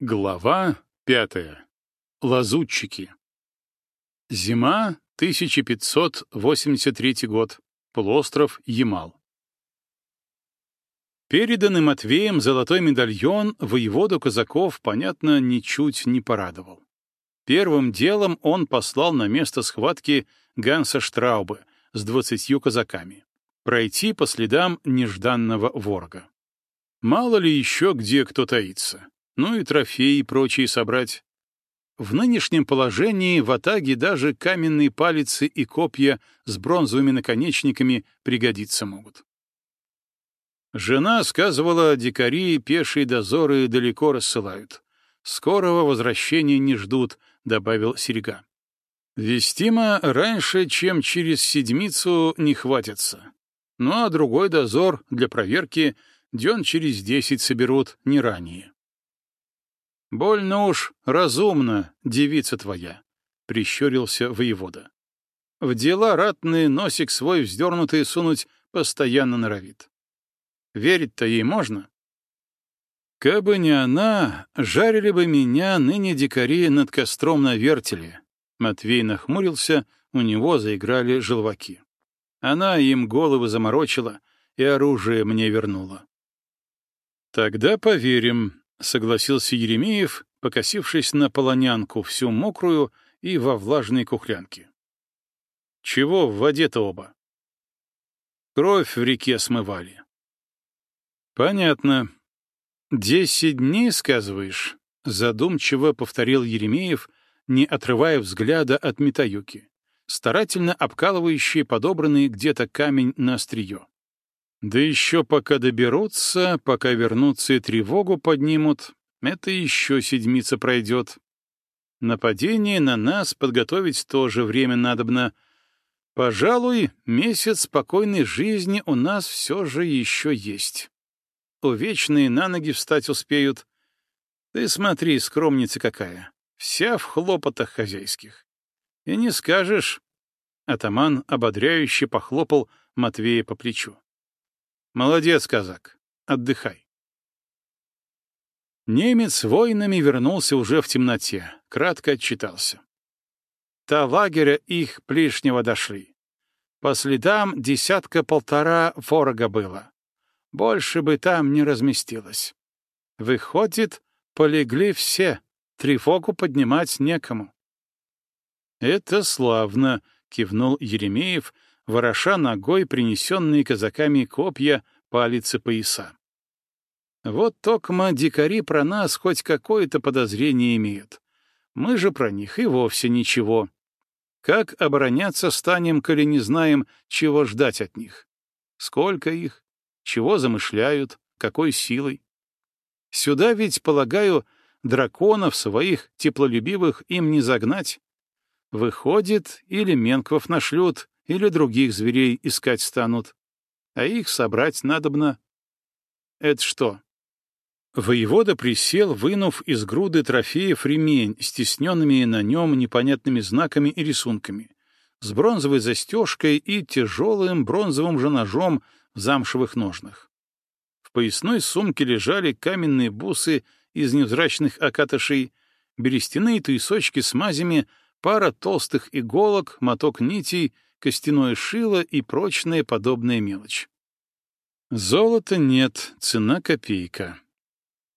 Глава пятая. Лазутчики. Зима, 1583 год. Полуостров Ямал. Переданный Матвеем золотой медальон воеводу казаков, понятно, ничуть не порадовал. Первым делом он послал на место схватки Ганса Штраубе с двадцатью казаками пройти по следам нежданного ворога. Мало ли еще где кто таится ну и трофеи прочие собрать. В нынешнем положении в Атаге даже каменные палицы и копья с бронзовыми наконечниками пригодиться могут. Жена сказывала, дикари пешие дозоры далеко рассылают. Скорого возвращения не ждут, — добавил Серега. Вестима раньше, чем через седмицу, не хватится. Ну а другой дозор для проверки дён через десять соберут, не ранее. «Больно уж разумно, девица твоя», — прищурился воевода. «В дела ратные носик свой вздернутый сунуть постоянно норовит. Верить-то ей можно?» «Кабы не она, жарили бы меня ныне дикари над костром на вертеле». Матвей нахмурился, у него заиграли желваки. Она им головы заморочила и оружие мне вернула. «Тогда поверим», — согласился Еремеев, покосившись на полонянку, всю мокрую и во влажной кухлянке. «Чего в воде-то оба?» «Кровь в реке смывали». «Понятно. Десять дней, сказываешь?» — задумчиво повторил Еремеев, не отрывая взгляда от Митаюки, старательно обкалывающий подобранный где-то камень на острие. Да еще пока доберутся, пока вернутся и тревогу поднимут, это еще седмица пройдет. Нападение на нас подготовить тоже время надобно. Пожалуй, месяц спокойной жизни у нас все же еще есть. Увечные на ноги встать успеют. Ты смотри, скромница какая, вся в хлопотах хозяйских. И не скажешь. Атаман ободряюще похлопал Матвея по плечу. Молодец, казак. Отдыхай. Немец воинами вернулся уже в темноте, кратко отчитался. Та лагеря их плешнего дошли. По следам десятка-полтора ворога было. Больше бы там не разместилось. Выходит, полегли все, тревогу поднимать некому. «Это славно», — кивнул Еремеев, — вороша ногой принесенные казаками копья, палицы пояса. Вот токма дикари про нас хоть какое-то подозрение имеют. Мы же про них и вовсе ничего. Как обороняться станем, коли не знаем, чего ждать от них? Сколько их? Чего замышляют? Какой силой? Сюда ведь, полагаю, драконов своих теплолюбивых им не загнать. Выходит, или менквов нашлют, или других зверей искать станут, а их собрать надобно. Это что? Воевода присел, вынув из груды трофеев ремень с тесненными на нем непонятными знаками и рисунками, с бронзовой застежкой и тяжелым бронзовым же ножом в замшевых ножнах. В поясной сумке лежали каменные бусы из невзрачных окатышей, берестяные туесочки с мазями, пара толстых иголок, моток нитей — костяное шило и прочная подобная мелочь. Золота нет, цена копейка.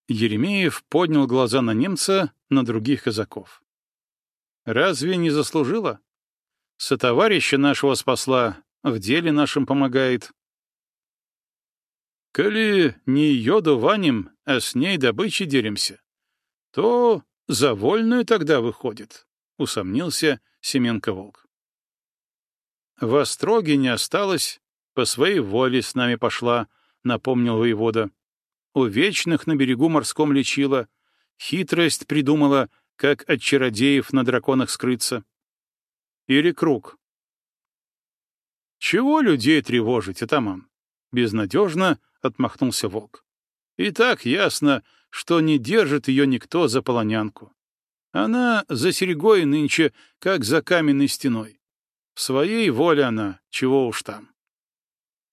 Еремеев поднял глаза на немца, на других казаков. Разве не заслужила? Сотоварища нашего спасла, в деле нашем помогает. Коли не ее дуваним, а с ней добычей делимся, то за вольную тогда выходит, — усомнился Семенко-Волк. В Остроге не осталось, по своей воле с нами пошла, — напомнил воевода. У вечных на берегу морском лечила, хитрость придумала, как от чародеев на драконах скрыться. Или круг. Чего людей тревожить, атаман? Безнадежно отмахнулся волк. И так ясно, что не держит ее никто за полонянку. Она за серегой нынче, как за каменной стеной. Своей воле она, чего уж там.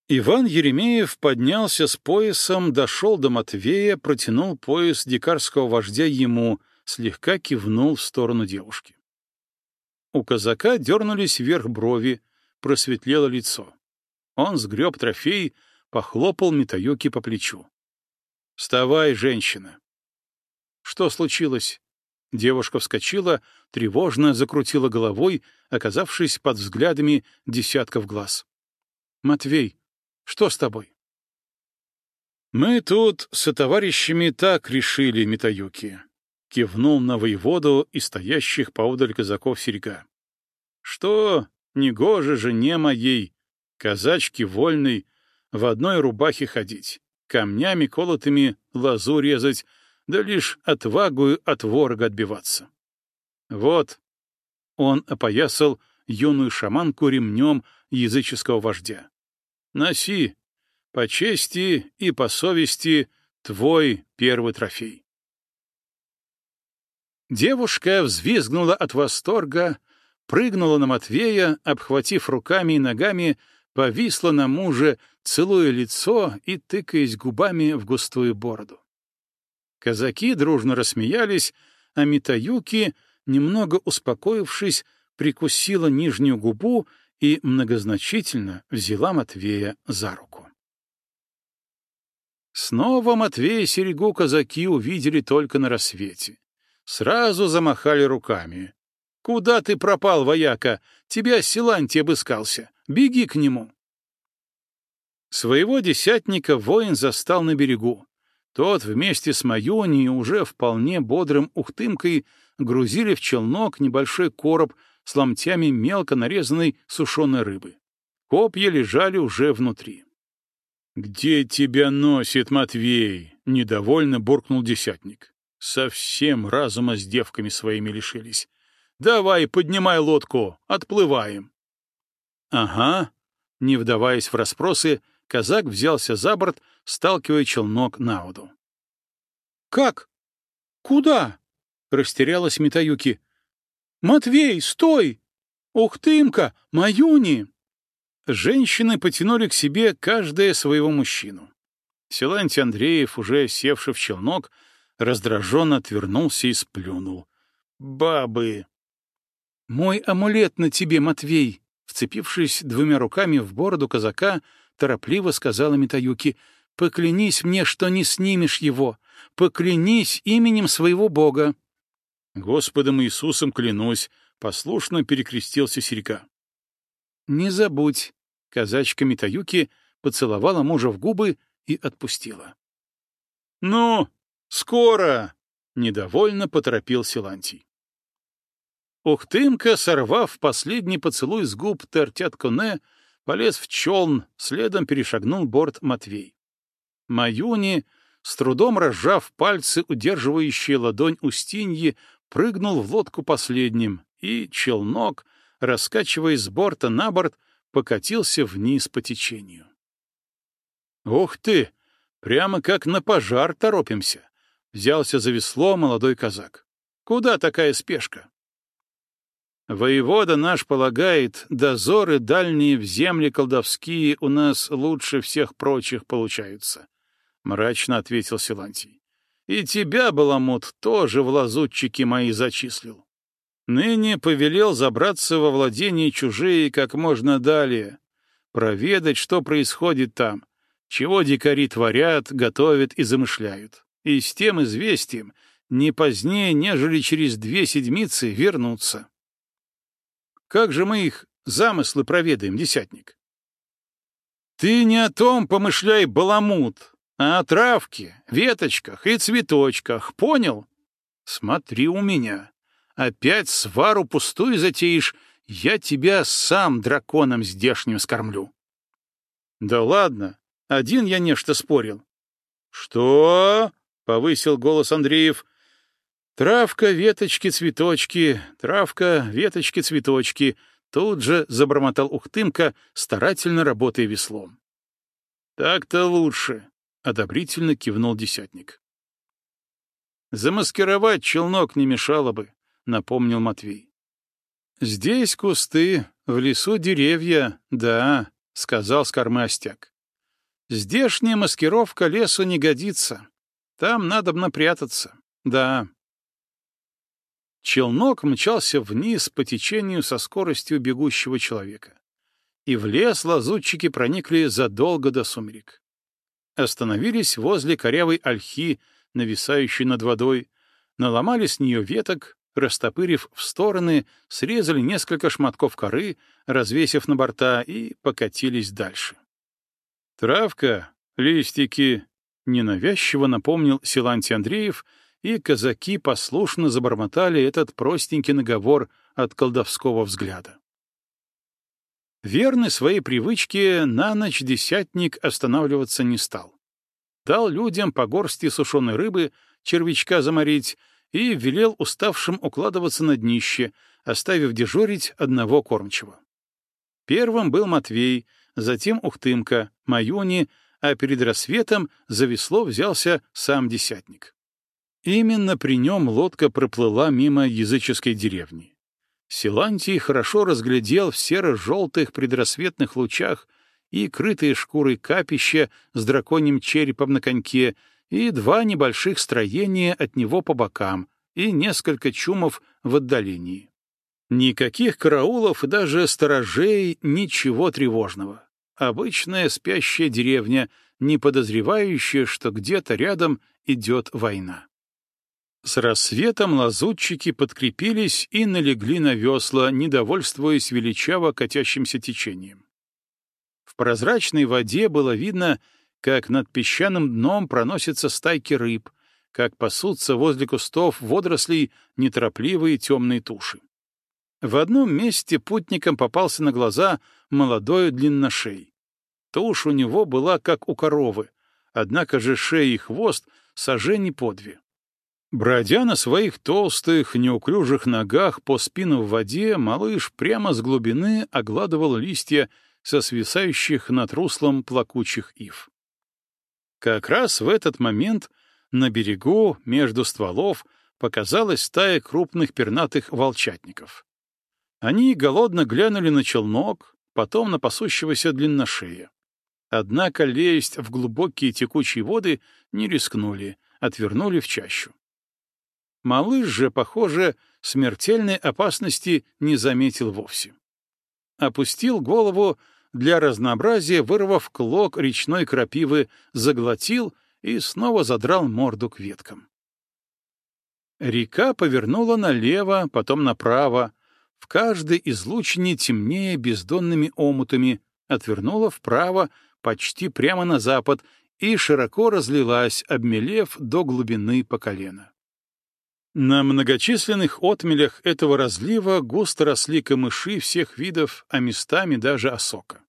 Иван Еремеев поднялся с поясом, дошел до Матвея, протянул пояс дикарского вождя ему, слегка кивнул в сторону девушки. У казака дернулись вверх брови, просветлело лицо. Он сгреб трофей, похлопал Митаюки по плечу. «Вставай, женщина!» «Что случилось?» Девушка вскочила, тревожно закрутила головой, оказавшись под взглядами десятков глаз. «Матвей, что с тобой?» «Мы тут со товарищами так решили, Митаюки», — кивнул на воеводу и стоящих поодаль казаков серьга. «Что, негоже жене моей, казачки вольной, в одной рубахе ходить, камнями колотыми лазу резать, да лишь отвагую от ворога отбиваться. Вот, он опоясал юную шаманку ремнем языческого вождя. Носи, по чести и по совести, твой первый трофей. Девушка взвизгнула от восторга, прыгнула на Матвея, обхватив руками и ногами, повисла на муже, целуя лицо и тыкаясь губами в густую бороду. Казаки дружно рассмеялись, а Митаюки, немного успокоившись, прикусила нижнюю губу и многозначительно взяла Матвея за руку. Снова Матвея и Серегу казаки увидели только на рассвете. Сразу замахали руками. «Куда ты пропал, вояка? Тебя Силантий обыскался. Беги к нему!» Своего десятника воин застал на берегу. Тот вместе с Маюни уже вполне бодрым ухтымкой грузили в челнок небольшой короб с ломтями мелко нарезанной сушеной рыбы. Копья лежали уже внутри. «Где тебя носит, Матвей?» — недовольно буркнул десятник. «Совсем разума с девками своими лишились. Давай, поднимай лодку, отплываем». «Ага», — не вдаваясь в расспросы, казак взялся за борт, сталкивая челнок на воду. «Как? Куда?» — растерялась Митаюки. «Матвей, стой! Ухтымка, Маюни!» Женщины потянули к себе каждая своего мужчину. Силантий Андреев, уже севший в челнок, раздраженно отвернулся и сплюнул. «Бабы!» «Мой амулет на тебе, Матвей!» Вцепившись двумя руками в бороду казака, торопливо сказала Митаюки. «Поклянись мне, что не снимешь его! Поклянись именем своего бога!» Господом Иисусом клянусь, послушно перекрестился Серьга. Не забудь, казачка Митаюки поцеловала мужа в губы и отпустила. Ну, скоро! Недовольно поторопил Силантий. Ухтымка, сорвав последний поцелуй с губ Тертят-Коне, полез в челн, следом перешагнул борт Матвей. Маюни, с трудом разжав пальцы, удерживающие ладонь Устиньи, прыгнул в лодку последним, и челнок, раскачиваясь с борта на борт, покатился вниз по течению. «Ух ты! Прямо как на пожар торопимся!» — взялся за весло молодой казак. «Куда такая спешка?» «Воевода наш полагает, дозоры дальние в земли колдовские у нас лучше всех прочих получаются», — мрачно ответил Силантий. И тебя, Баламут, тоже в лазутчики мои зачислил. Ныне повелел забраться во владение чужие как можно далее, проведать, что происходит там, чего дикари творят, готовят и замышляют. И с тем известием не позднее, нежели через две седмицы, вернуться. Как же мы их замыслы проведаем, десятник? Ты не о том помышляй, Баламут, а о травке, веточках и цветочках, понял? Смотри у меня. Опять свару пустую затеешь, я тебя сам драконом здешним скормлю. Да ладно, один я нечто спорил. Что? — повысил голос Андреев. Травка, веточки, цветочки, травка, веточки, цветочки. Тут же забормотал Ухтымка, старательно работая веслом. Так-то лучше. — одобрительно кивнул десятник. «Замаскировать челнок не мешало бы», — напомнил Матвей. «Здесь кусты, в лесу деревья, да», — сказал с кормы. Здешняя маскировка лесу не годится. Там надо напрятаться. Да. Челнок мчался вниз по течению со скоростью бегущего человека. И в лес лазутчики проникли задолго до сумерек. Остановились возле корявой ольхи, нависающей над водой, наломали с нее веток, растопырив в стороны, срезали несколько шматков коры, развесив на борта, и покатились дальше. «Травка, листики», — ненавязчиво напомнил Силантий Андреев, и казаки послушно забормотали этот простенький наговор от колдовского взгляда. Верный своей привычке, на ночь десятник останавливаться не стал. Дал людям по горсти сушеной рыбы, червячка заморить, и велел уставшим укладываться на днище, оставив дежурить одного кормчего. Первым был Матвей, затем Ухтымка, Маюни, а перед рассветом за весло взялся сам десятник. Именно при нем лодка проплыла мимо языческой деревни. Силантий хорошо разглядел в серо-желтых предрассветных лучах и крытые шкурой капища с драконьим черепом на коньке, и два небольших строения от него по бокам, и несколько чумов в отдалении. Никаких караулов и даже сторожей, ничего тревожного. Обычная спящая деревня, не подозревающая, что где-то рядом идет война. С рассветом лазутчики подкрепились и налегли на весла, недовольствуясь величаво катящимся течением. В прозрачной воде было видно, как над песчаным дном проносятся стайки рыб, как пасутся возле кустов водорослей неторопливые темные туши. В одном месте путникам попался на глаза молодой длинношей. Тушь у него была как у коровы, однако же шея и хвост сожжени по. Бродя на своих толстых, неуклюжих ногах по спину в воде, малыш прямо с глубины огладывал листья со свисающих над руслом плакучих ив. Как раз в этот момент на берегу, между стволов, показалась стая крупных пернатых волчатников. Они голодно глянули на челнок, потом на пасущегося длинношея. Однако лезть в глубокие текучие воды не рискнули, отвернули в чащу. Малыш же, похоже, смертельной опасности не заметил вовсе. Опустил голову, для разнообразия вырвав клок речной крапивы, заглотил и снова задрал морду к веткам. Река повернула налево, потом направо, в каждой излучине темнее бездонными омутами, отвернула вправо, почти прямо на запад, и широко разлилась, обмелев до глубины по колено. На многочисленных отмелях этого разлива густо росли камыши всех видов, а местами даже осока.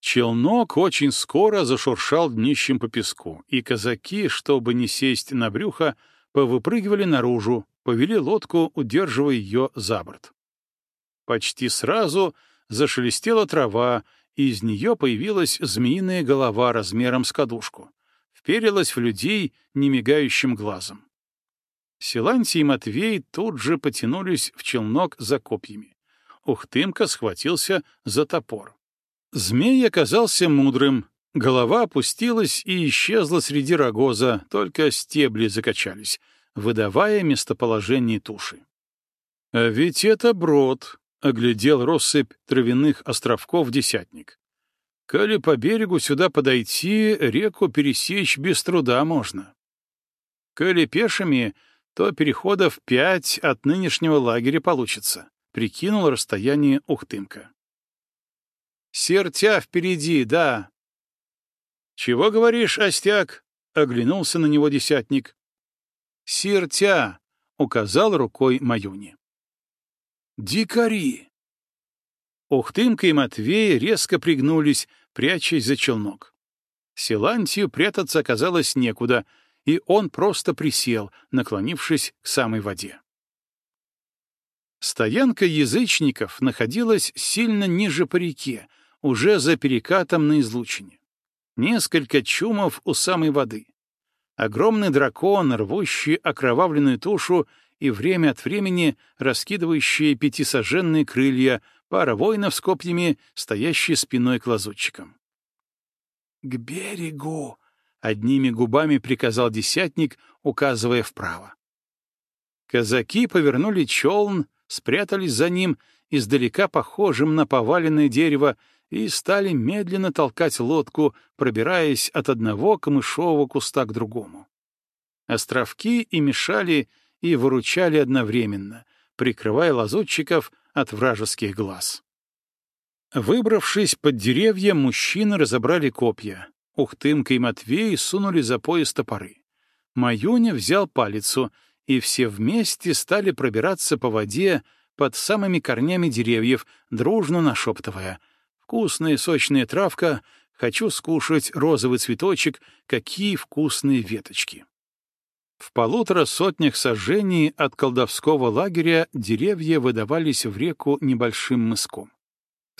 Челнок очень скоро зашуршал днищем по песку, и казаки, чтобы не сесть на брюхо, повыпрыгивали наружу, повели лодку, удерживая ее за борт. Почти сразу зашелестела трава, и из нее появилась змеиная голова размером с кадушку. Вперилась в людей немигающим глазом. Силантий и Матвей тут же потянулись в челнок за копьями. Ухтымка схватился за топор. Змей оказался мудрым. Голова опустилась и исчезла среди рогоза, только стебли закачались, выдавая местоположение туши. «А ведь это брод», — оглядел россыпь травяных островков десятник. «Коли по берегу сюда подойти, реку пересечь без труда можно. Коли пешими, то переходов пять от нынешнего лагеря получится», — прикинул расстояние Ухтымка. «Сертя впереди, да». «Чего говоришь, Остяк?» — оглянулся на него десятник. «Сертя», — указал рукой Маюни. «Дикари!» Ухтымка и Матвей резко пригнулись, прячась за челнок. Силантию прятаться оказалось некуда — и он просто присел, наклонившись к самой воде. Стоянка язычников находилась сильно ниже по реке, уже за перекатом на излучине. Несколько чумов у самой воды. Огромный дракон, рвущий окровавленную тушу и время от времени раскидывающие пятисоженные крылья, пара воинов с копьями, стоящие спиной к лазутчикам. К берегу! — одними губами приказал десятник, указывая вправо. Казаки повернули челн, спрятались за ним, издалека похожим на поваленное дерево, и стали медленно толкать лодку, пробираясь от одного камышового куста к другому. Островки и мешали, и выручали одновременно, прикрывая лазутчиков от вражеских глаз. Выбравшись под деревья, мужчины разобрали копья. Ухтымка и Матвей сунули за пояс топоры. Маюня взял палицу, и все вместе стали пробираться по воде под самыми корнями деревьев, дружно нашептывая. «Вкусная сочная травка, хочу скушать розовый цветочек, какие вкусные веточки». В полутора сотнях сожжений от колдовского лагеря деревья выдавались в реку небольшим мыском.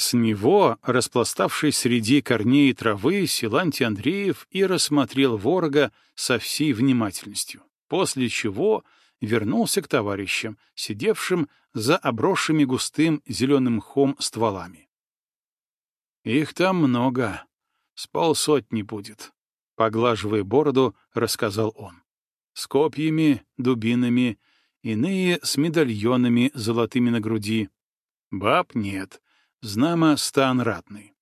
С него, распластавшись среди корней травы, Силантий Андреев и рассмотрел ворога со всей внимательностью, после чего вернулся к товарищам, сидевшим за обросшими густым зеленым мхом стволами. «Их там много, с полсотни будет», — поглаживая бороду, рассказал он. «С копьями, дубинами, иные с медальонами золотыми на груди. Баб нет, знамо стан ратный.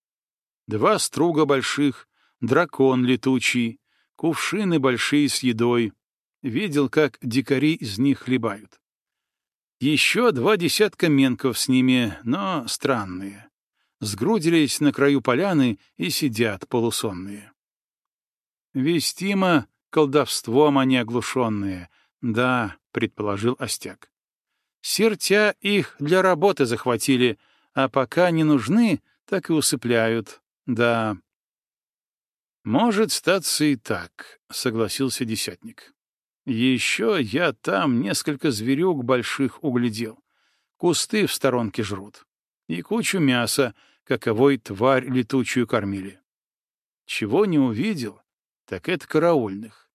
Два струга больших, дракон летучий, кувшины большие с едой. Видел, как дикари из них хлебают. Еще два десятка менков с ними, но странные. Сгрудились на краю поляны и сидят полусонные. Вестимо колдовством они оглушенные. Да, предположил Остяк. Сертя их для работы захватили, а пока не нужны, так и усыпляют. Да. Может статься и так, согласился десятник. Еще я там несколько зверюк больших углядел. Кусты в сторонке жрут. И кучу мяса, каковой тварь летучую кормили. Чего не увидел, так это караульных.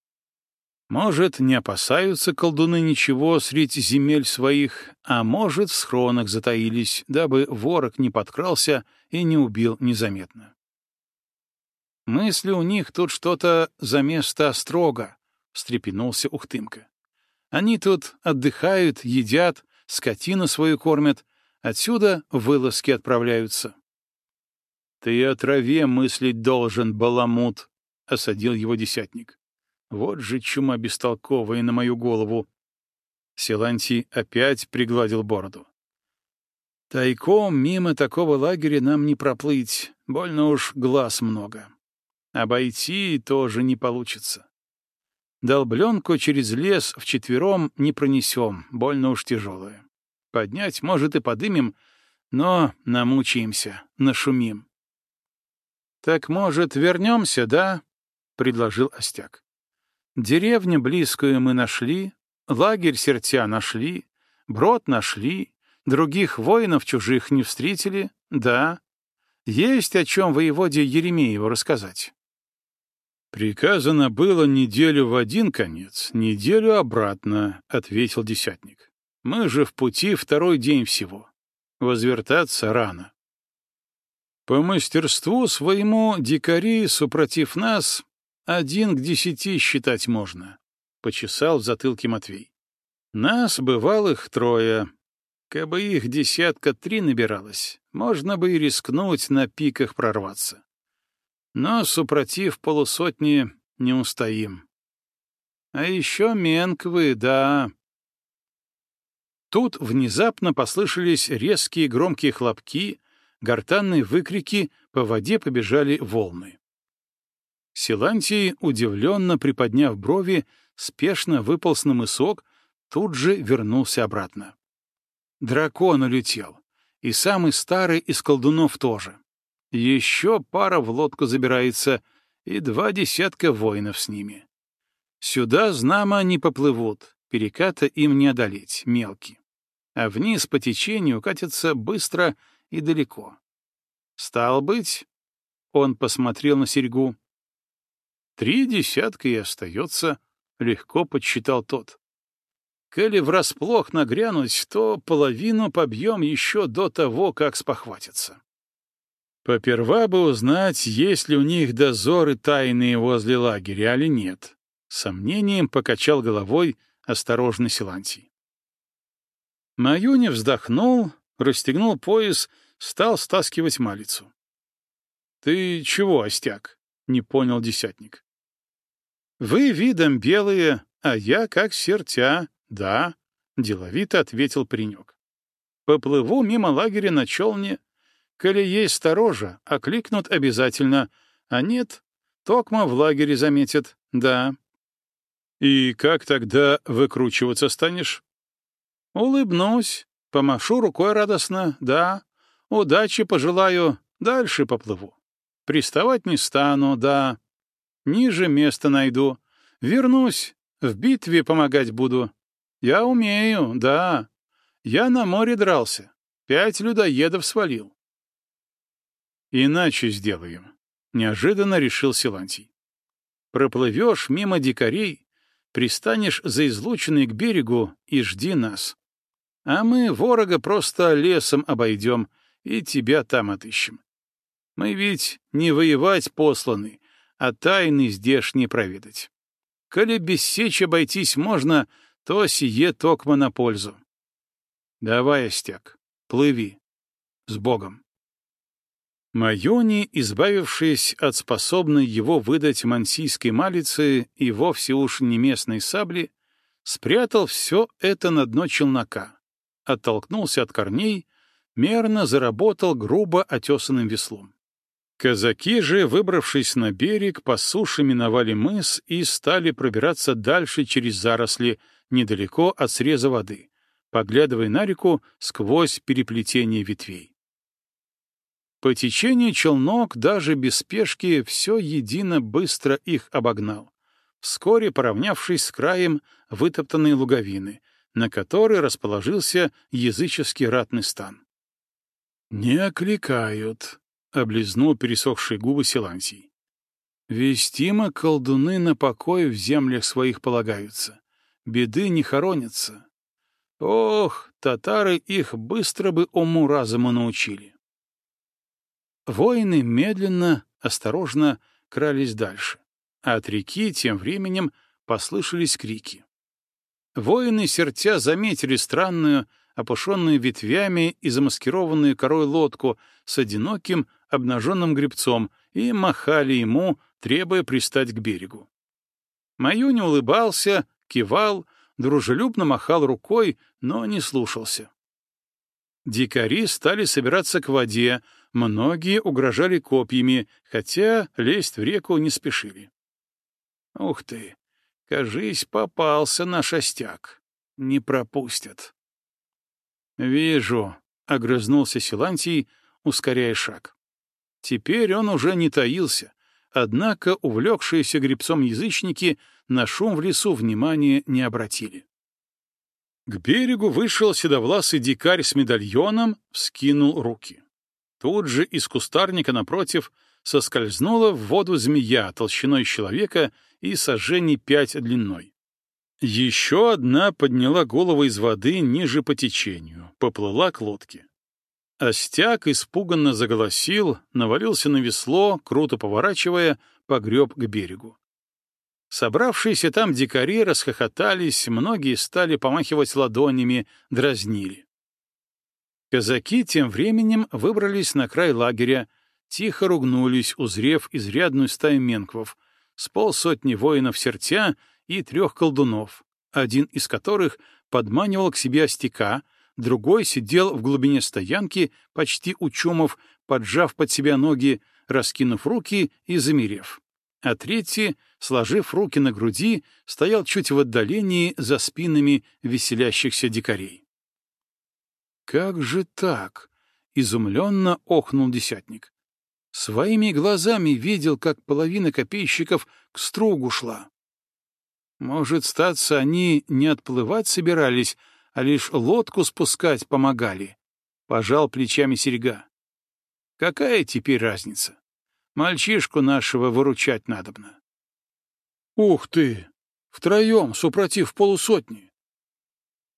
Может, не опасаются колдуны ничего среди земель своих, а может, в схронах затаились, дабы ворог не подкрался и не убил незаметно. Мысли у них тут что-то за место строго, — встрепенулся Ухтымка. Они тут отдыхают, едят, скотину свою кормят, отсюда вылазки отправляются. — Ты о траве мыслить должен, баламут, — осадил его десятник. Вот же чума бестолковая на мою голову. Силантий опять пригладил бороду. Тайком мимо такого лагеря нам не проплыть, больно уж глаз много. Обойти тоже не получится. Долбленку через лес вчетвером не пронесем, больно уж тяжелое. Поднять, может, и подымем, но намучаемся, нашумим. — Так, может, вернемся, да? — предложил Остяк. Деревню близкую мы нашли, лагерь сертя нашли, брод нашли, других воинов чужих не встретили, да. Есть о чем воеводе Еремееву рассказать. «Приказано было неделю в один конец, неделю обратно», — ответил десятник. «Мы же в пути второй день всего. Возвертаться рано». По мастерству своему дикари, супротив нас, один к десяти считать можно, — почесал в затылке Матвей. Нас, бывалых, трое. Кабы их десятка три набиралось, можно бы и рискнуть на пиках прорваться. Но, супротив полусотни, не устоим. А еще менквы, да. Тут внезапно послышались резкие громкие хлопки, гортанные выкрики, по воде побежали волны. Силантий, удивленно приподняв брови, спешно выполз на мысок, тут же вернулся обратно. Дракон улетел, и самый старый из колдунов тоже. Еще пара в лодку забирается, и два десятка воинов с ними. Сюда знамо не поплывут, переката им не одолеть, мелкие. А вниз по течению катятся быстро и далеко. Стал быть, он посмотрел на серьгу, Три десятка и остается, — легко подсчитал тот. Коли врасплох нагрянуть, то половину побьем еще до того, как спохватится. Поперва бы узнать, есть ли у них дозоры тайные возле лагеря или нет. Сомнением покачал головой осторожно Силантий. Маюни вздохнул, расстегнул пояс, стал стаскивать малицу. — Ты чего, остяк? — не понял десятник. — Вы видом белые, а я как сертя, да, — деловито ответил паренек. — Поплыву мимо лагеря на челне. Коли есть сторожа, окликнут обязательно, а нет, токма в лагере заметят, да. — И как тогда выкручиваться станешь? — Улыбнусь, помашу рукой радостно, да. Удачи пожелаю, дальше поплыву. Приставать не стану, да. Ниже место найду. Вернусь, в битве помогать буду. Я умею, да. Я на море дрался. Пять людоедов свалил. Иначе сделаем, — неожиданно решил Силантий. Проплывешь мимо дикарей, пристанешь за излученный к берегу и жди нас. А мы ворога просто лесом обойдем и тебя там отыщем. Мы ведь не воевать посланы, а тайны здешние проведать. Коли без сечь обойтись можно, то сие токмо на пользу. Давай, Остяк, плыви. С Богом. Майони, избавившись от способной его выдать мансийской малицы и вовсе уж не местной сабли, спрятал все это на дно челнока, оттолкнулся от корней, мерно заработал грубо отесанным веслом. Казаки же, выбравшись на берег, по суше миновали мыс и стали пробираться дальше через заросли, недалеко от среза воды, поглядывая на реку сквозь переплетение ветвей. По течению челнок даже без спешки все едино быстро их обогнал, вскоре поравнявшись с краем вытоптанной луговины, на которой расположился языческий ратный стан. «Не окликают», — облизнул пересохшие губы Силансий. «Вестимо колдуны на покой в землях своих полагаются. Беды не хоронятся. Ох, татары их быстро бы уму-разуму научили». Воины медленно, осторожно крались дальше, а от реки тем временем послышались крики. Воины сертя заметили странную, опушенную ветвями и замаскированную корой лодку с одиноким обнаженным гребцом и махали ему, требуя пристать к берегу. Маюни улыбался, кивал, дружелюбно махал рукой, но не слушался. Дикари стали собираться к воде, многие угрожали копьями, хотя лезть в реку не спешили. Ух ты! Кажись, попался на шестяк. Не пропустят. «Вижу», — огрызнулся Силантий, ускоряя шаг. Теперь он уже не таился, однако увлекшиеся гребцом язычники на шум в лесу внимания не обратили. К берегу вышел седовласый дикарь с медальоном, вскинул руки. Тут же из кустарника напротив соскользнула в воду змея толщиной человека и сожжений пять длиной. Еще одна подняла голову из воды ниже по течению, поплыла к лодке. Остяк испуганно заголосил, навалился на весло, круто поворачивая, погреб к берегу. Собравшиеся там дикари расхохотались, многие стали помахивать ладонями, дразнили. Казаки тем временем выбрались на край лагеря, тихо ругнулись, узрев изрядную стаю менквов, с полсотни воинов сертя и трех колдунов, один из которых подманивал к себе остяка, другой сидел в глубине стоянки, почти у чумов, поджав под себя ноги, раскинув руки и замерев. А третий, сложив руки на груди, стоял чуть в отдалении за спинами веселящихся дикарей. «Как же так?» — изумленно охнул десятник. «Своими глазами видел, как половина копейщиков к стругу шла. Может, статься они не отплывать собирались, а лишь лодку спускать помогали. Пожал плечами серега. Какая теперь разница? Мальчишку нашего выручать надобно. Ух ты! Втроем, супротив полусотни.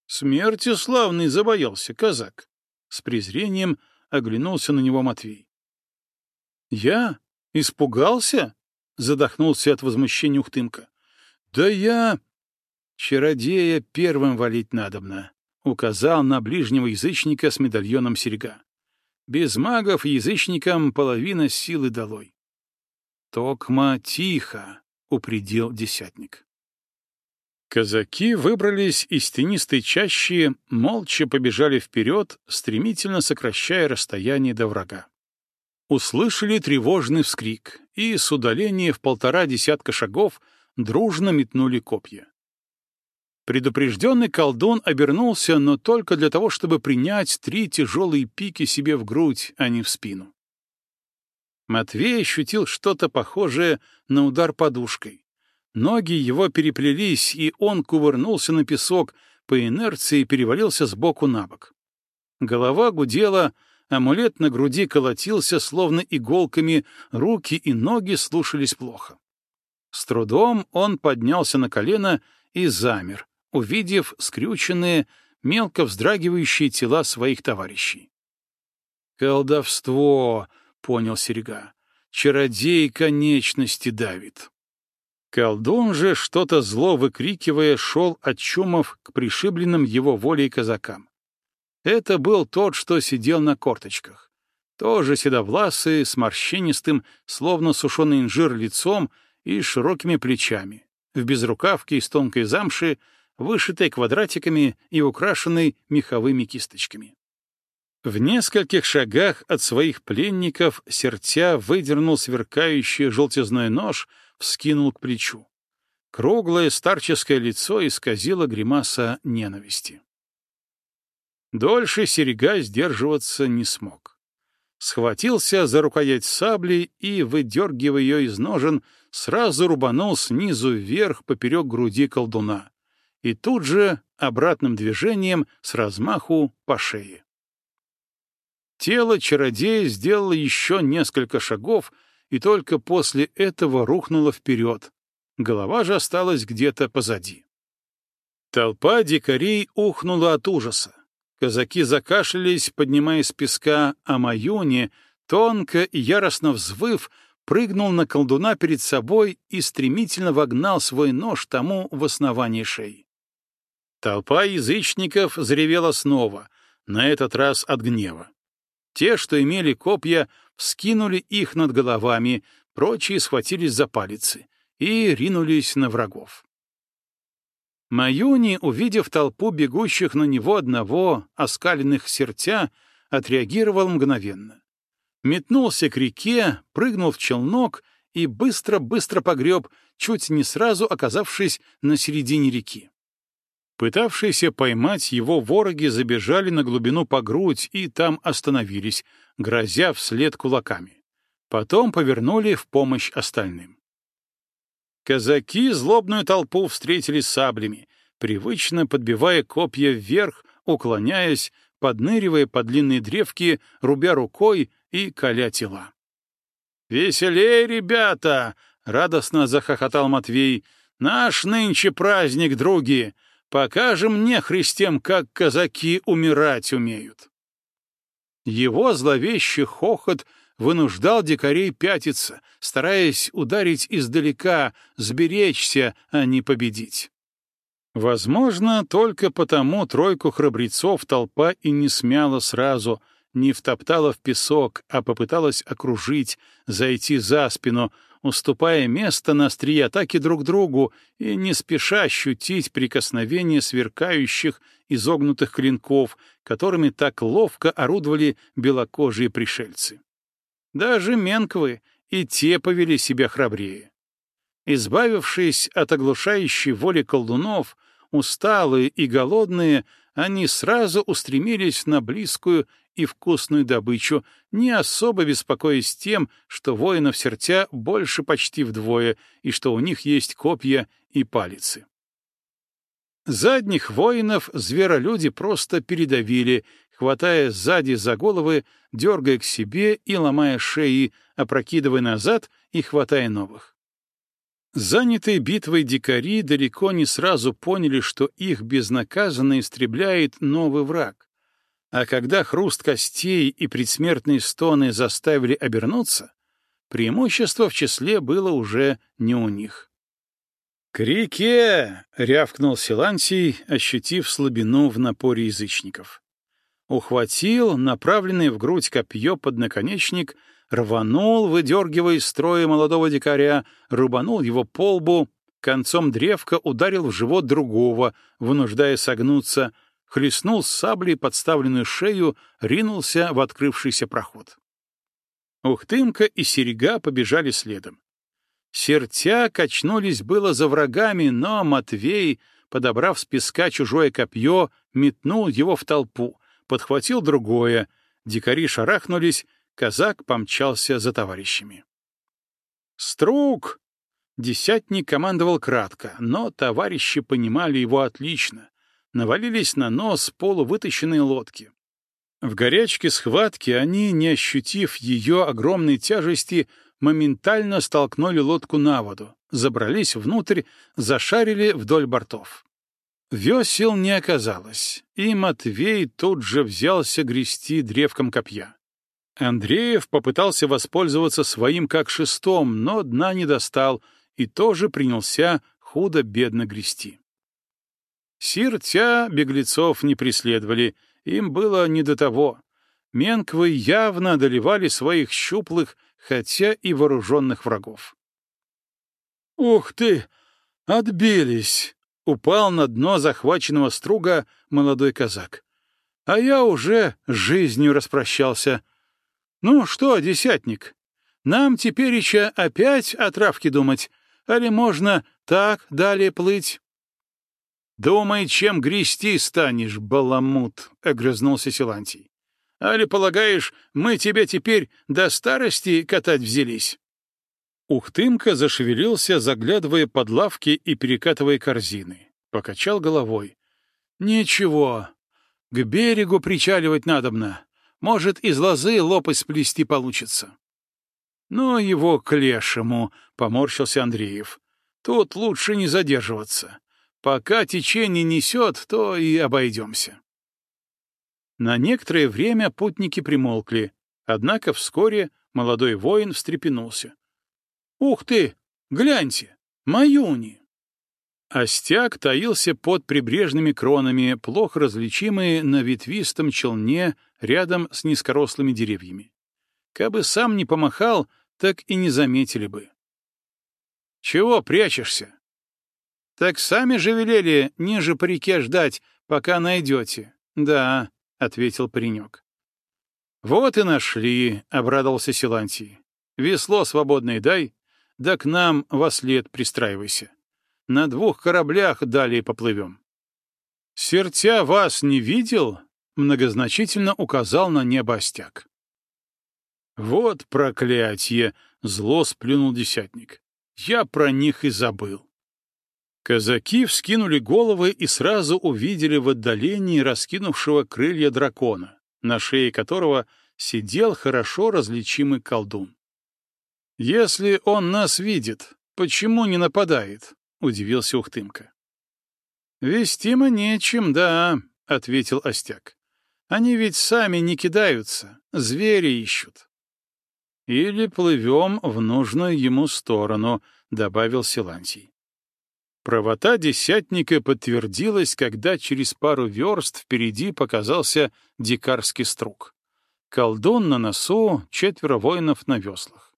Смерти славный забоялся казак. С презрением оглянулся на него Матвей. Я? Испугался? Задохнулся от возмущения Ухтымка. Да я... Чародея первым валить надобно, указал на ближнего язычника с медальоном серьга. Без магов язычникам половина силы долой. Токма тихо, упредил десятник. Казаки выбрались из тенистой чащи, молча побежали вперед, стремительно сокращая расстояние до врага. Услышали тревожный вскрик, и с удаления в полтора десятка шагов дружно метнули копья. Предупрежденный колдун обернулся, но только для того, чтобы принять три тяжелые пики себе в грудь, а не в спину. Матвей ощутил что-то похожее на удар подушкой. Ноги его переплелись, и он кувырнулся на песок, по инерции перевалился с боку на бок. Голова гудела, амулет на груди колотился, словно иголками, руки и ноги слушались плохо. С трудом он поднялся на колено и замер, увидев скрюченные, мелко вздрагивающие тела своих товарищей. «Колдовство!» — понял Серега. «Чародей конечности давит». Колдун же, что-то зло выкрикивая, шел от чумов к пришибленным его волей казакам. Это был тот, что сидел на корточках. Тоже седовласый, с морщинистым, словно сушеный инжир лицом и широкими плечами, в безрукавке из тонкой замши, вышитой квадратиками и украшенной меховыми кисточками. В нескольких шагах от своих пленников сертя выдернул сверкающий желтизной нож, вскинул к плечу. Круглое старческое лицо исказило гримаса ненависти. Дольше серега сдерживаться не смог. Схватился за рукоять сабли и, выдергивая ее из ножен, сразу рубанул снизу вверх поперек груди колдуна и тут же обратным движением с размаху по шее. Тело чародея сделало еще несколько шагов и только после этого рухнуло вперед. Голова же осталась где-то позади. Толпа дикарей ухнула от ужаса. Казаки закашлялись, поднимаясь с песка, а Маюни, тонко и яростно взвыв, прыгнул на колдуна перед собой и стремительно вогнал свой нож тому в основание шеи. Толпа язычников заревела снова, на этот раз от гнева. Те, что имели копья, вскинули их над головами, прочие схватились за палицы и ринулись на врагов. Маюни, увидев толпу бегущих на него одного, оскаленных сертя, отреагировал мгновенно. Метнулся к реке, прыгнул в челнок и быстро-быстро погреб, чуть не сразу оказавшись на середине реки. Пытавшиеся поймать его вороги забежали на глубину по грудь и там остановились, грозя вслед кулаками. Потом повернули в помощь остальным. Казаки злобную толпу встретили саблями, привычно подбивая копья вверх, уклоняясь, подныривая под длинные древки, рубя рукой и коля тела. «Веселей, ребята!» — радостно захохотал Матвей. «Наш нынче праздник, други! Покажем мне, христем, как казаки умирать умеют. Его зловещий хохот вынуждал дикарей пятиться, стараясь ударить издалека, сберечься, а не победить. Возможно, только потому тройку храбрецов толпа и не смяла сразу, не втоптала в песок, а попыталась окружить, зайти за спину, уступая место на острие атаки друг другу и не спеша ощутить прикосновение сверкающих изогнутых клинков, которыми так ловко орудовали белокожие пришельцы. Даже менквы и те повели себя храбрее. Избавившись от оглушающей воли колдунов, усталые и голодные, они сразу устремились на близкую и вкусную добычу, не особо беспокоясь тем, что воинов сертя больше почти вдвое и что у них есть копья и палицы. Задних воинов зверолюди просто передавили, хватая сзади за головы, дергая к себе и ломая шеи, опрокидывая назад и хватая новых. Занятые битвой дикари далеко не сразу поняли, что их безнаказанно истребляет новый враг. А когда хруст костей и предсмертные стоны заставили обернуться, преимущество в числе было уже не у них. «К реке!» — рявкнул Силантий, ощутив слабину в напоре язычников. Ухватил направленный в грудь копье под наконечник, рванул, выдергивая из строя молодого дикаря, рубанул его по лбу, концом древка ударил в живот другого, вынуждая согнуться, хлестнул с саблей подставленную шею, ринулся в открывшийся проход. Ухтымка и Серега побежали следом. Сертя качнулись было за врагами, но Матвей, подобрав с песка чужое копье, метнул его в толпу, подхватил другое, дикари шарахнулись, казак помчался за товарищами. «Струк!» Десятник командовал кратко, но товарищи понимали его отлично, навалились на нос полувытащенные лодки. В горячке схватки они, не ощутив ее огромной тяжести, моментально столкнули лодку на воду, забрались внутрь, зашарили вдоль бортов. Весел не оказалось, и Матвей тут же взялся грести древком копья. Андреев попытался воспользоваться своим как шестом, но дна не достал и тоже принялся худо-бедно грести. Сиртя беглецов не преследовали, им было не до того. Менквы явно одолевали своих щуплых, хотя и вооруженных врагов. «Ух ты! Отбились!» — упал на дно захваченного струга молодой казак. «А я уже жизнью распрощался. Ну что, десятник, нам теперь еще опять о травке думать, али можно так далее плыть?» «Думай, чем грести станешь, баламут!» — огрызнулся Силантий. Али полагаешь, мы тебя теперь до старости катать взялись?» Ухтымка зашевелился, заглядывая под лавки и перекатывая корзины. Покачал головой. «Ничего. К берегу причаливать надобно. Может, из лозы лопасть сплести получится». «Ну, его к лешему», — поморщился Андреев. «Тут лучше не задерживаться. Пока течение несет, то и обойдемся». На некоторое время путники примолкли, однако вскоре молодой воин встрепенулся. «Ух ты! Гляньте! Маюни!» Остяк таился под прибрежными кронами, плохо различимые на ветвистом челне рядом с низкорослыми деревьями. Кабы сам не помахал, так и не заметили бы. «Чего прячешься?» «Так сами же велели ниже по реке ждать, пока найдете. Да, — ответил паренек. «Вот и нашли», — обрадовался Силантий. «Весло свободное дай, да к нам во след пристраивайся. На двух кораблях далее поплывем». «Сертя вас не видел?» — многозначительно указал на небо остяк. «Вот проклятие!» — зло сплюнул десятник. «Я про них и забыл». Казаки вскинули головы и сразу увидели в отдалении раскинувшего крылья дракона, на шее которого сидел хорошо различимый колдун. «Если он нас видит, почему не нападает?» — удивился Ухтымка. «Вести мы нечем, да», — ответил Остяк. «Они ведь сами не кидаются, звери ищут». «Или плывем в нужную ему сторону», — добавил Силантий. Правота десятника подтвердилась, когда через пару верст впереди показался дикарский струк. Колдун на носу, четверо воинов на веслах.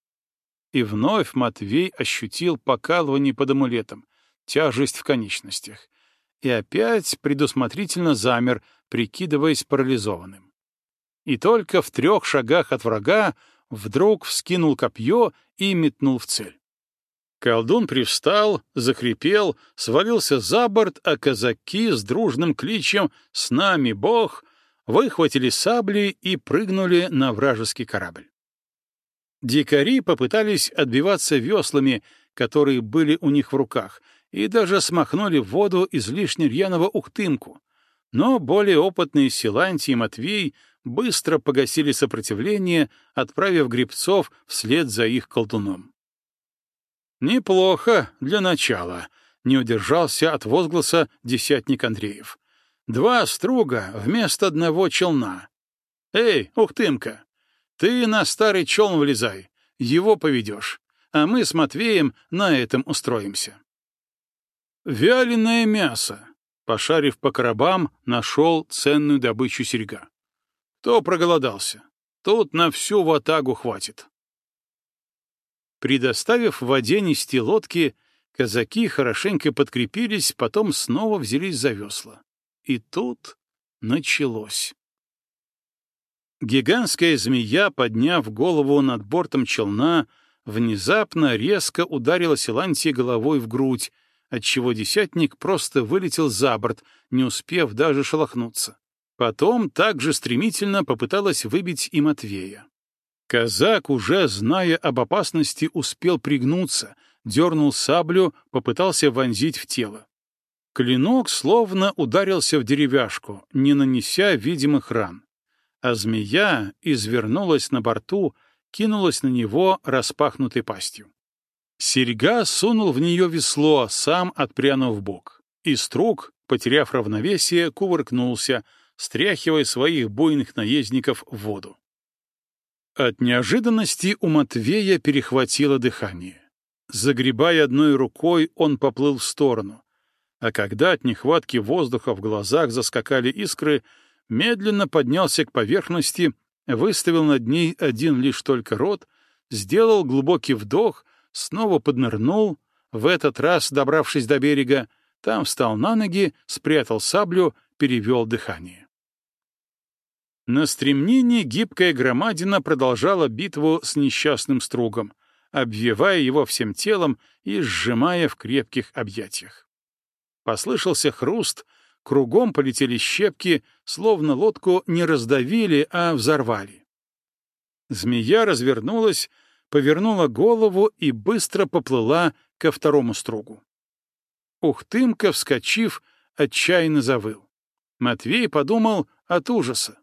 И вновь Матвей ощутил покалывание под амулетом, тяжесть в конечностях. И опять предусмотрительно замер, прикидываясь парализованным. И только в трех шагах от врага вдруг вскинул копье и метнул в цель. Колдун привстал, захрипел, свалился за борт, а казаки с дружным кличем «С нами Бог!» выхватили сабли и прыгнули на вражеский корабль. Дикари попытались отбиваться веслами, которые были у них в руках, и даже смахнули в воду излишне рьяного ухтымку. Но более опытные Силантий и Матвей быстро погасили сопротивление, отправив гребцов вслед за их колдуном. «Неплохо для начала», — не удержался от возгласа десятник Андреев. «Два струга вместо одного челна. Эй, Ухтымка, ты на старый челн влезай, его поведешь, а мы с Матвеем на этом устроимся. Вяленое мясо. Пошарив по коробам, нашел ценную добычу серьга. Кто проголодался? Тут на всю ватагу хватит. Предоставив воде нести лодки, казаки хорошенько подкрепились, потом снова взялись за весла. И тут началось. Гигантская змея, подняв голову над бортом челна, внезапно резко ударила Силантии головой в грудь, отчего десятник просто вылетел за борт, не успев даже шелохнуться. Потом также стремительно попыталась выбить и Матвея. Казак, уже зная об опасности, успел пригнуться, дернул саблю, попытался вонзить в тело. Клинок словно ударился в деревяшку, не нанеся видимых ран. А змея извернулась на борту, кинулась на него распахнутой пастью. Серьга сунул в нее весло, сам отпрянув в бок. И струк, потеряв равновесие, кувыркнулся, стряхивая своих буйных наездников в воду. От неожиданности у Матвея перехватило дыхание. Загребая одной рукой, он поплыл в сторону, а когда от нехватки воздуха в глазах заскакали искры, медленно поднялся к поверхности, выставил над ней один лишь только рот, сделал глубокий вдох, снова поднырнул, в этот раз, добравшись до берега, там встал на ноги, спрятал саблю, перевел дыхание. На стремнении гибкая громадина продолжала битву с несчастным стругом, обвивая его всем телом и сжимая в крепких объятиях. Послышался хруст, кругом полетели щепки, словно лодку не раздавили, а взорвали. Змея развернулась, повернула голову и быстро поплыла ко второму стругу. Ухтымка, вскочив, отчаянно завыл. Матвей подумал от ужаса.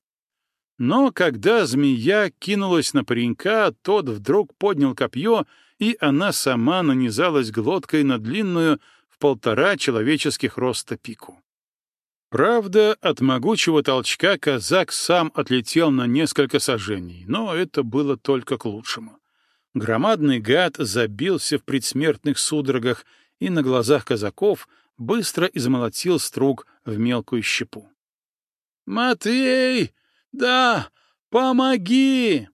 Но когда змея кинулась на паренька, тот вдруг поднял копье, и она сама нанизалась глоткой на длинную в полтора человеческих роста пику. Правда, от могучего толчка казак сам отлетел на несколько сажений, но это было только к лучшему. Громадный гад забился в предсмертных судорогах и на глазах казаков быстро измолотил струг в мелкую щепу. «Матвей!» «Да, помоги!»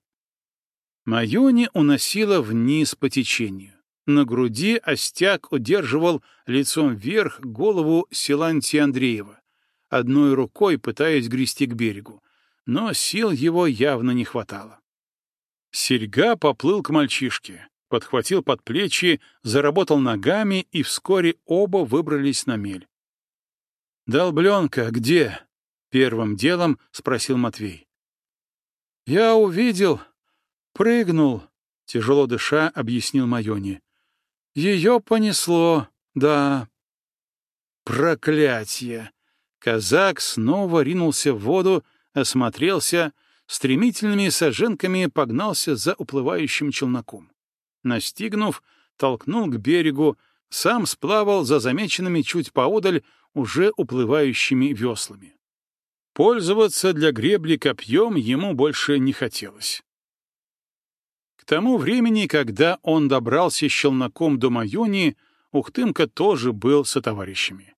Маюни уносила вниз по течению. На груди остяк удерживал лицом вверх голову Силанти Андреева, одной рукой пытаясь грести к берегу, но сил его явно не хватало. Серьга поплыл к мальчишке, подхватил под плечи, заработал ногами, и вскоре оба выбрались на мель. «Долбленка где?» Первым делом спросил Матвей. «Я увидел, прыгнул», — тяжело дыша объяснил Майони. «Ее понесло, да». Проклятье! Казак снова ринулся в воду, осмотрелся, стремительными соженками погнался за уплывающим челноком. Настигнув, толкнул к берегу, сам сплавал за замеченными чуть поодаль уже уплывающими веслами. Пользоваться для гребли копьем ему больше не хотелось. К тому времени, когда он добрался с челноком до Майони, Ухтымка тоже был со товарищами.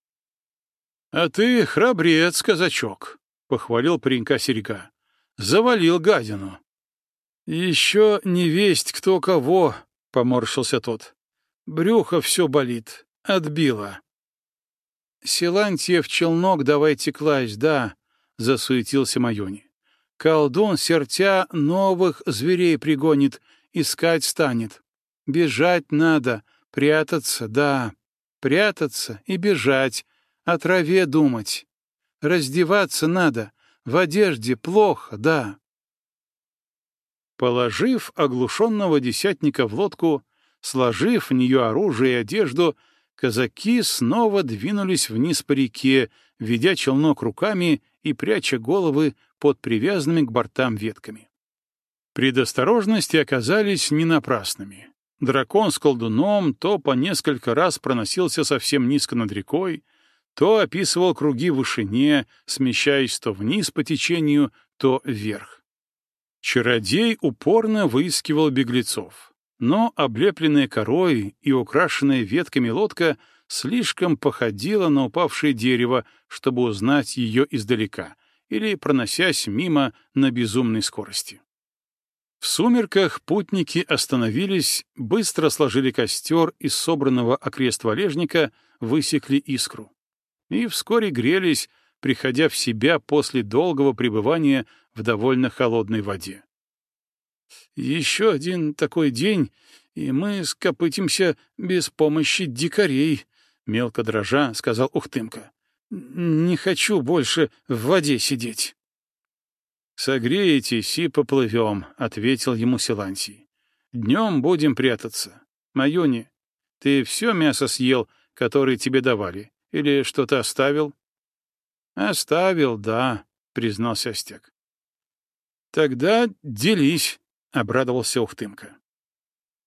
— А ты храбрец, казачок, — похвалил паренька серьга. — Завалил гадину. — Еще не весть кто кого, — поморщился тот. — Брюхо все болит, отбило. — Силантьев челнок давайте класть, да, — засуетился Майони. «Колдун, сертя, новых зверей пригонит, искать станет. Бежать надо, прятаться, да, прятаться и бежать, о траве думать. Раздеваться надо, в одежде плохо, да». Положив оглушенного десятника в лодку, сложив в нее оружие и одежду, казаки снова двинулись вниз по реке, ведя челнок руками и пряча головы под привязанными к бортам ветками. Предосторожности оказались не напрасными. Дракон с колдуном то по несколько раз проносился совсем низко над рекой, то описывал круги в вышине, смещаясь то вниз по течению, то вверх. Чародей упорно выискивал беглецов. но облепленная корой и украшенная ветками лодка слишком походила на упавшее дерево, чтобы узнать ее издалека или проносясь мимо на безумной скорости. В сумерках путники остановились, быстро сложили костер из собранного окрест валежника, высекли искру. И вскоре грелись, приходя в себя после долгого пребывания в довольно холодной воде. «Еще один такой день, и мы скопытимся без помощи дикарей», — мелко дрожа сказал Ухтымка. «Не хочу больше в воде сидеть». «Согреетесь и поплывем», — ответил ему Силантий. «Днем будем прятаться. Маюни, ты все мясо съел, которое тебе давали, или что-то оставил?» «Оставил, да», — признался Остяк. «Тогда делись», — обрадовался Ухтымка.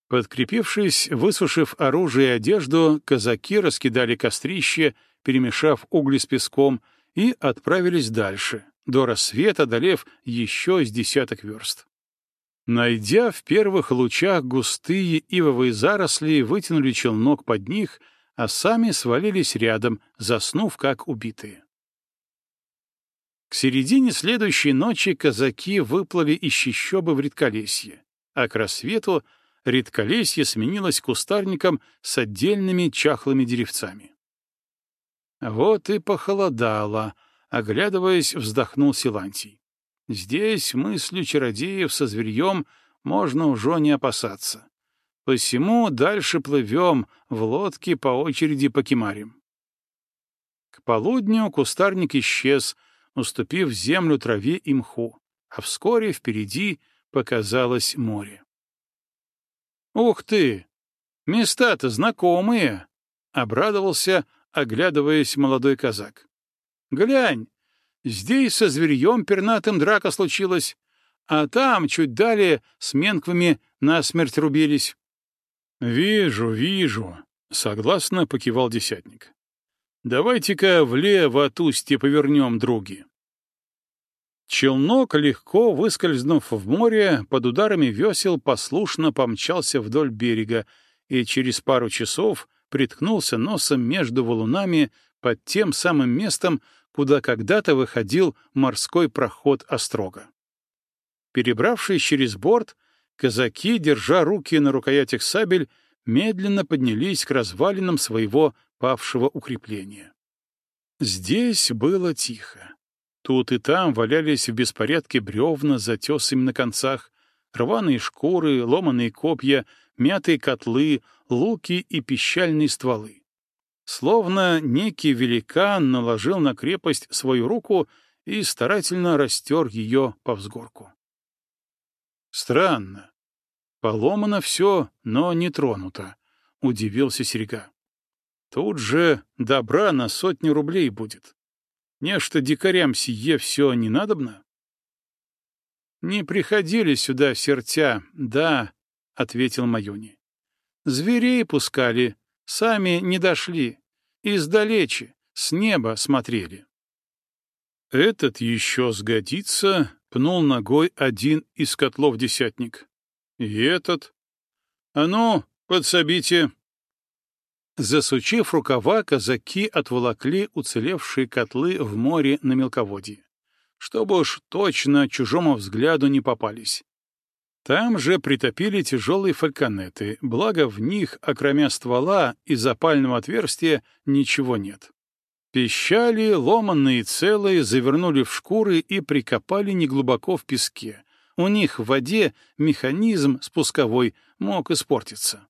Подкрепившись, высушив оружие и одежду, казаки раскидали кострище, перемешав угли с песком, и отправились дальше, до рассвета одолев еще с десяток верст. Найдя в первых лучах густые ивовые заросли, вытянули челнок под них, а сами свалились рядом, заснув как убитые. К середине следующей ночи казаки выплыли из щищобы в редколесье, а к рассвету редколесье сменилось кустарником с отдельными чахлыми деревцами. Вот и похолодало, Оглядываясь, вздохнул Силантий. Здесь мыслью чародеев со зверьем можно уже не опасаться. Посему дальше плывем в лодке по очереди по кемарям. К полудню кустарник исчез, уступив землю траве и мху, а вскоре впереди показалось море. «Ух ты! Места-то знакомые!» — обрадовался, оглядываясь молодой казак. Глянь, здесь со зверьем пернатым драка случилась, а там, чуть далее, с менквами насмерть рубились. — Вижу, вижу, — согласно покивал десятник. — Давайте-ка влево от устья повернем, други. Челнок, легко выскользнув в море, под ударами весел послушно помчался вдоль берега и через пару часов приткнулся носом между валунами под тем самым местом, куда когда-то выходил морской проход Острога. Перебравшись через борт, казаки, держа руки на рукоятях сабель, медленно поднялись к развалинам своего павшего укрепления. Здесь было тихо. Тут и там валялись в беспорядке бревна с затесами на концах, рваные шкуры, ломаные копья, мятые котлы, луки и пищальные стволы. Словно некий великан наложил на крепость свою руку и старательно растер ее по взгорку. Странно. Поломано все, но не тронуто, — удивился Серега. Тут же добра на сотни рублей будет. Нечто дикарям сие все не надобно? Не приходили сюда сертя, да, — ответил Майони. Зверей пускали, Сами не дошли. Издалече, с неба смотрели. Этот еще сгодится, пнул ногой один из котлов десятник. И этот. А ну, подсобите. Засучив рукава, казаки отволокли уцелевшие котлы в море на мелководье, чтобы уж точно чужому взгляду не попались. Там же притопили тяжелые фальконеты, благо в них, окромя ствола и запального отверстия, ничего нет. Пищали, ломанные целые, завернули в шкуры и прикопали неглубоко в песке. У них в воде механизм спусковой мог испортиться.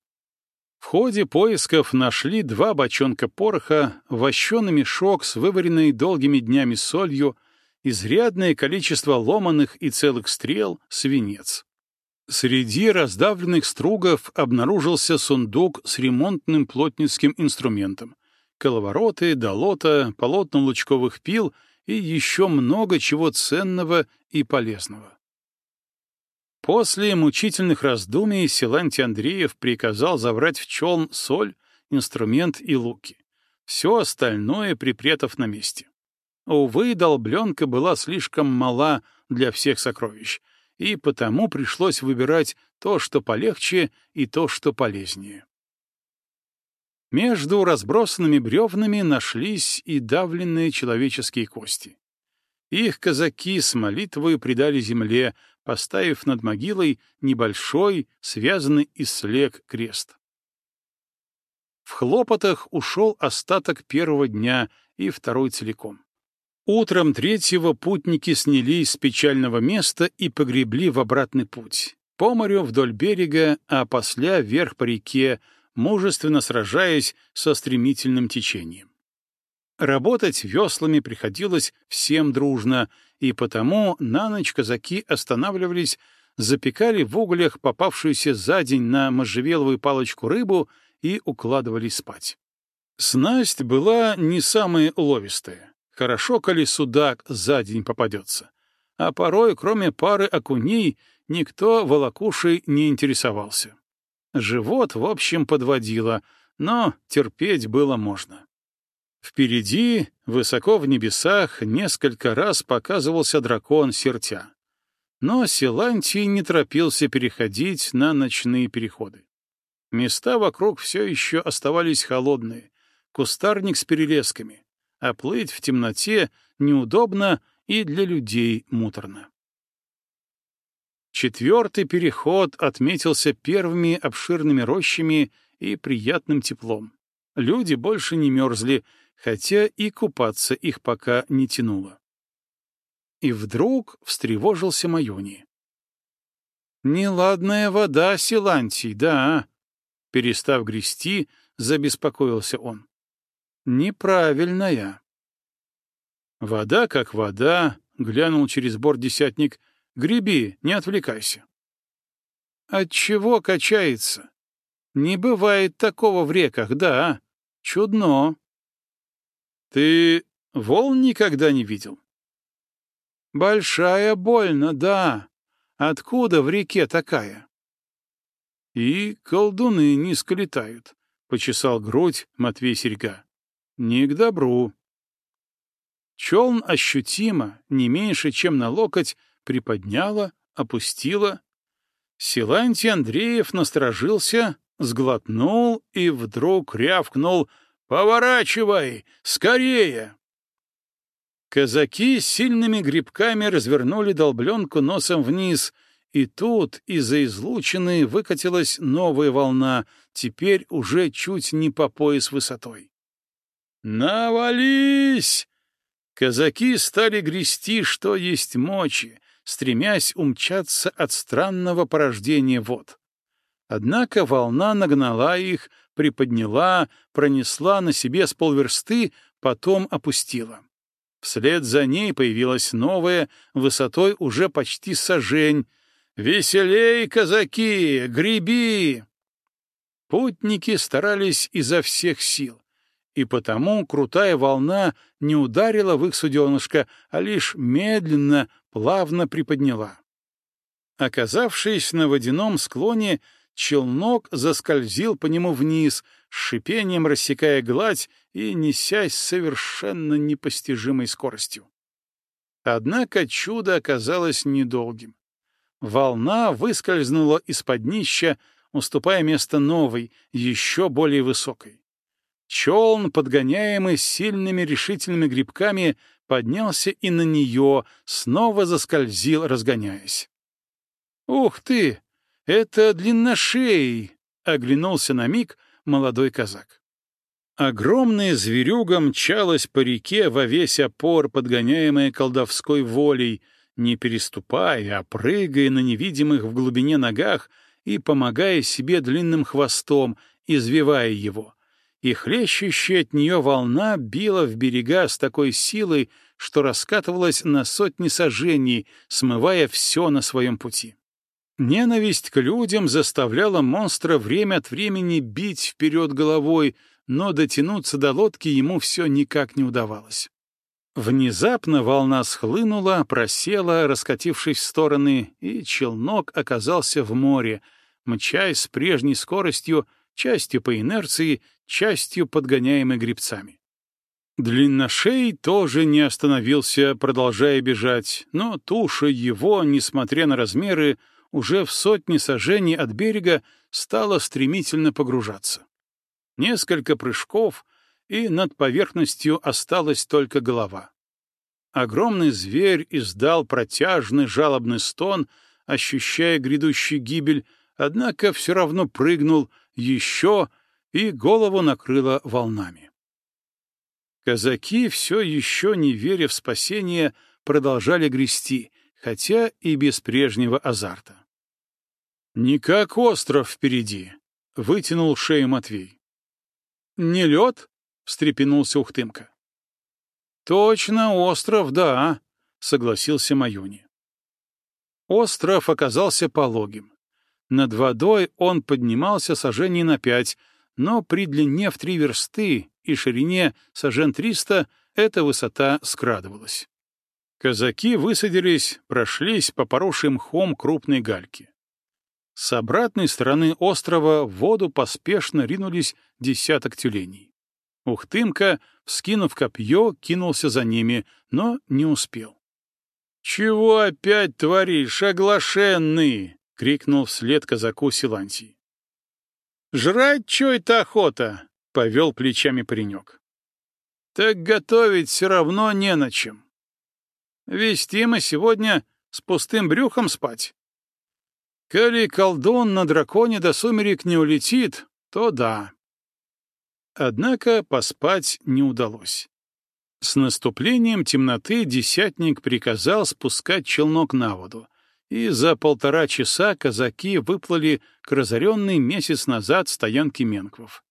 В ходе поисков нашли два бочонка пороха, вощеный мешок с вываренной долгими днями солью, изрядное количество ломаных и целых стрел, свинец. Среди раздавленных стругов обнаружился сундук с ремонтным плотницким инструментом, коловороты, долота, полотна лучковых пил и еще много чего ценного и полезного. После мучительных раздумий Силантий Андреев приказал забрать в челн соль, инструмент и луки. Все остальное припретов на месте. Увы, долбленка была слишком мала для всех сокровищ — и потому пришлось выбирать то, что полегче, и то, что полезнее. Между разбросанными бревнами нашлись и давленные человеческие кости. Их казаки с молитвой предали земле, поставив над могилой небольшой, связанный из слег крест. В хлопотах ушел остаток первого дня и второй целиком. Утром третьего путники снялись с печального места и погребли в обратный путь. По морю вдоль берега, а после вверх по реке, мужественно сражаясь со стремительным течением. Работать веслами приходилось всем дружно, и потому на ночь казаки останавливались, запекали в углях попавшуюся за день на можжевеловую палочку рыбу и укладывались спать. Снасть была не самая уловистая. Хорошо, коли судак за день попадется. А порой, кроме пары окуней, никто волокушей не интересовался. Живот, в общем, подводило, но терпеть было можно. Впереди, высоко в небесах, несколько раз показывался дракон Сертя. Но Силантий не торопился переходить на ночные переходы. Места вокруг все еще оставались холодные, кустарник с перелесками, а плыть в темноте неудобно и для людей муторно. Четвертый переход отметился первыми обширными рощами и приятным теплом. Люди больше не мерзли, хотя и купаться их пока не тянуло. И вдруг встревожился Майони. «Неладная вода, Силантий, да!» Перестав грести, забеспокоился он. «Неправильная». «Вода как вода», — глянул через борт десятник. «Греби, не отвлекайся». «Отчего качается? Не бывает такого в реках, да? Чудно». Ты волн никогда не видел? Большая больно, да. Откуда в реке такая? И колдуны низко летают, — почесал грудь Матвей Серьга. Не к добру. Челн ощутимо, не меньше, чем на локоть, приподняла, опустила. Силантий Андреев насторожился, сглотнул и вдруг рявкнул — «Поворачивай! Скорее!» Казаки сильными грибками развернули долбленку носом вниз, и тут из-за излучины выкатилась новая волна, теперь уже чуть не по пояс высотой. «Навались!» Казаки стали грести, что есть мочи, стремясь умчаться от странного порождения вод. Однако волна нагнала их, приподняла, пронесла на себе с полверсты, потом опустила. Вслед за ней появилась новая, высотой уже почти сажень. «Веселей, казаки! Греби!» Путники старались изо всех сил, и потому крутая волна не ударила в их суденышко, а лишь медленно, плавно приподняла. Оказавшись на водяном склоне, челнок заскользил по нему вниз, шипением рассекая гладь и несясь совершенно непостижимой скоростью. Однако чудо оказалось недолгим. Волна выскользнула из-под днища, уступая место новой, еще более высокой. Челн, подгоняемый сильными решительными грибками, поднялся и на нее, снова заскользил, разгоняясь. «Ух ты! «Это длинношей!» — оглянулся на миг молодой казак. Огромная зверюга мчалась по реке во весь опор, подгоняемая колдовской волей, не переступая, а прыгая на невидимых в глубине ногах и помогая себе длинным хвостом, извивая его. И хлещущая от нее волна била в берега с такой силой, что раскатывалась на сотни сажений, смывая все на своем пути. Ненависть к людям заставляла монстра время от времени бить вперед головой, но дотянуться до лодки ему все никак не удавалось. Внезапно волна схлынула, просела, раскатившись в стороны, и челнок оказался в море, мчаясь с прежней скоростью, частью по инерции, частью подгоняемой грибцами. Длинношей тоже не остановился, продолжая бежать, но туша его, несмотря на размеры, уже в сотни сажений от берега стала стремительно погружаться. Несколько прыжков, и над поверхностью осталась только голова. Огромный зверь издал протяжный жалобный стон, ощущая грядущую гибель, однако все равно прыгнул еще, и голову накрыло волнами. Казаки, все еще не веря в спасение, продолжали грести, хотя и без прежнего азарта. «Не как остров впереди», — вытянул шею Матвей. «Не лед?» — встрепенулся Ухтымка. «Точно остров, да», — согласился Маюни. Остров оказался пологим. Над водой он поднимался сожжений на пять, но при длине в три версты и ширине сажен триста эта высота скрадывалась. Казаки высадились, прошлись по поросшей мхом крупной гальки. С обратной стороны острова в воду поспешно ринулись десяток тюленей. Ухтымка, вскинув копье, кинулся за ними, но не успел. «Чего опять творишь, оглашенный?» — крикнул вслед казаку Силантий. «Жрать чё это охота?» — повел плечами паренек. «Так готовить все равно не на чем. Вести мы сегодня с пустым брюхом спать. Коли колдун на драконе до сумерек не улетит, то да. Однако поспать не удалось. С наступлением темноты десятник приказал спускать челнок на воду, и за полтора часа казаки выплыли к разоренной месяц назад стоянке Менквов.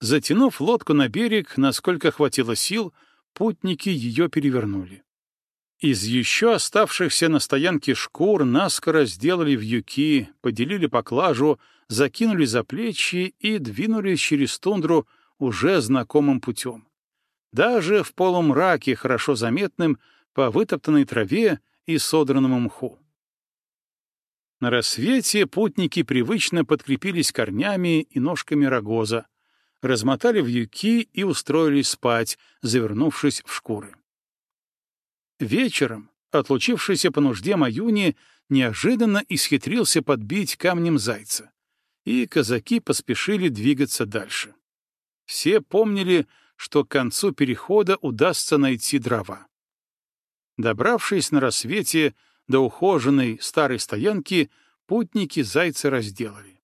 Затянув лодку на берег, насколько хватило сил, путники ее перевернули. Из еще оставшихся на стоянке шкур наскоро сделали вьюки, поделили поклажу, закинули за плечи и двинулись через тундру уже знакомым путем. Даже в полумраке, хорошо заметным, по вытоптанной траве и содранному мху. На рассвете путники привычно подкрепились корнями и ножками рогоза, размотали вьюки и устроились спать, завернувшись в шкуры. Вечером, отлучившийся по нужде Маюни, неожиданно исхитрился подбить камнем зайца, и казаки поспешили двигаться дальше. Все помнили, что к концу перехода удастся найти дрова. Добравшись на рассвете до ухоженной старой стоянки, путники зайца разделали.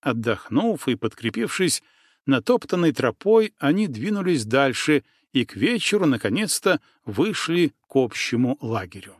Отдохнув и подкрепившись, натоптанной тропой они двинулись дальше — и к вечеру, наконец-то, вышли к общему лагерю.